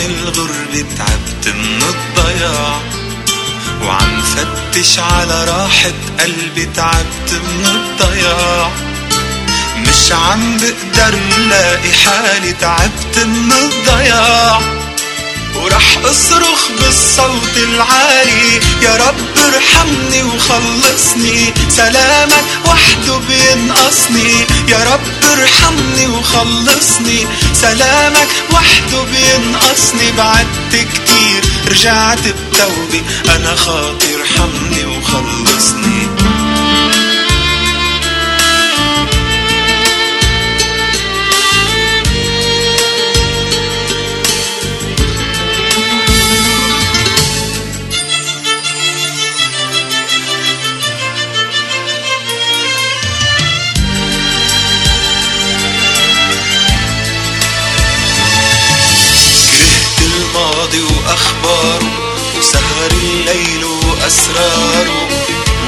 الغربة تعبت من الضياع وعم فتش على راحة قلبي تعبت من الضياع. مش عم بقدر لاقي حالي تعبت من الضياع. ورح اصرخ بالصوت العالي. يا رب ارحمني وخلصني. سلامك وحده بينقصني. يا رب ارحمني وخلصني. سلامك وحده بينقصني. بعدت كتير رجعت بتوبي أنا خاطي ارحمني وخلصني. واسراره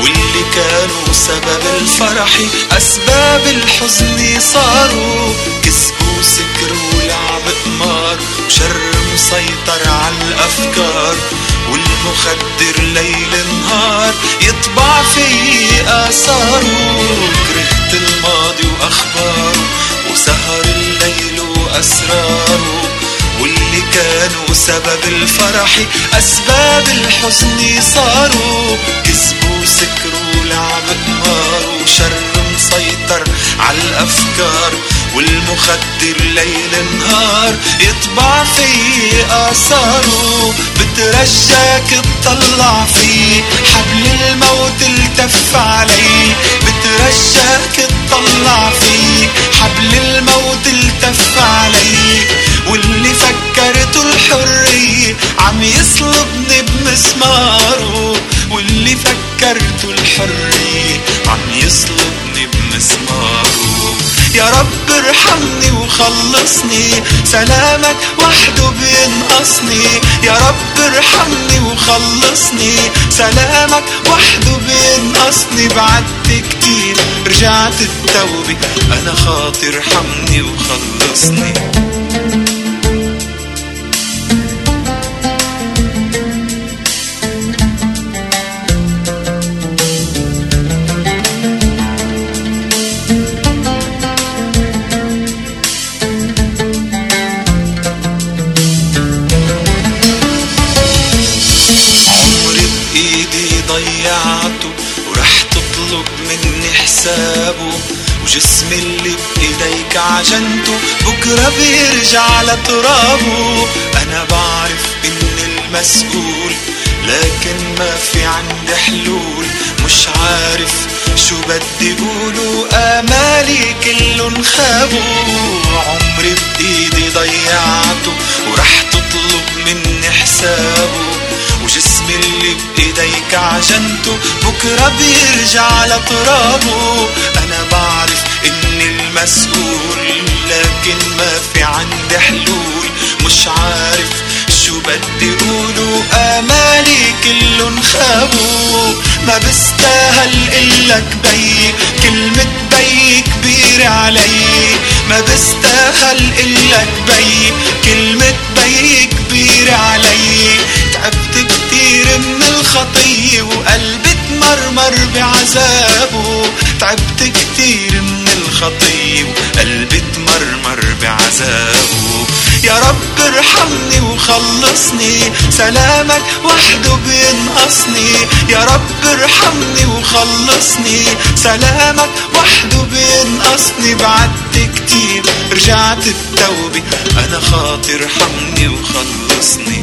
واللي كانوا سبب الفرح أسباب الحزن صاروا كسب وسكر ولعب قمار وشر مسيطر على الأفكار. والمخدر ليل نهار يطبع في اثاره كرهت الماضي سبب الفرح أسباب الحزن صاروا. كذب وسكر ولعب قمار وشر مسيطر على الأفكار والمخدر ليل نهار يطبع في آثاره. بترجاك تطلع فيه حبل الموت التف علي بترجاك تطلع عم يصلبني بمسماره واللي فكرته الحرية عم يصلبني بمسماره. يا رب ارحمني وخلصني سلامك وحده بينقصني. يا رب ارحمني وخلصني سلامك وحده بينقصني. بعدت كتير رجعت التوبة أنا خاطر ارحمني وخلصني. ضيعته ورح تطلب مني حسابه وجسمي اللي بإيديك عجنته. بكرة بيرجع لترابه. أنا بعرف إني المسؤول لكن ما في عندي حلول. مش عارف شو بدي قوله آمالي كلن خابوا عمري بإيدي ضيعته ورح تطلب مني حسابه. اللي بإيديك عجنته بكرة بيرجع لترابه أنا بعرف إني المسؤول لكن ما في عندي حلول. مش عارف شو بدي قوله آمالي كلن خابوا. ما بستاهل إلك بي. كلمة بي كبيرة علي. ما بستاهل إلك بي. كلمة بي كبيرة من الخطية وقلبي تمرمر بعذابه. تعبت كتير من الخطية وقلبي تمرمر بعذابه. يا رب ارحمني وخلصني سلامك وحده بينقصني. يا رب ارحمني وخلصني سلامك وحده بينقصني. بعدت كتير رجعت التوبة. أنا خاطر ارحمني وخلصني.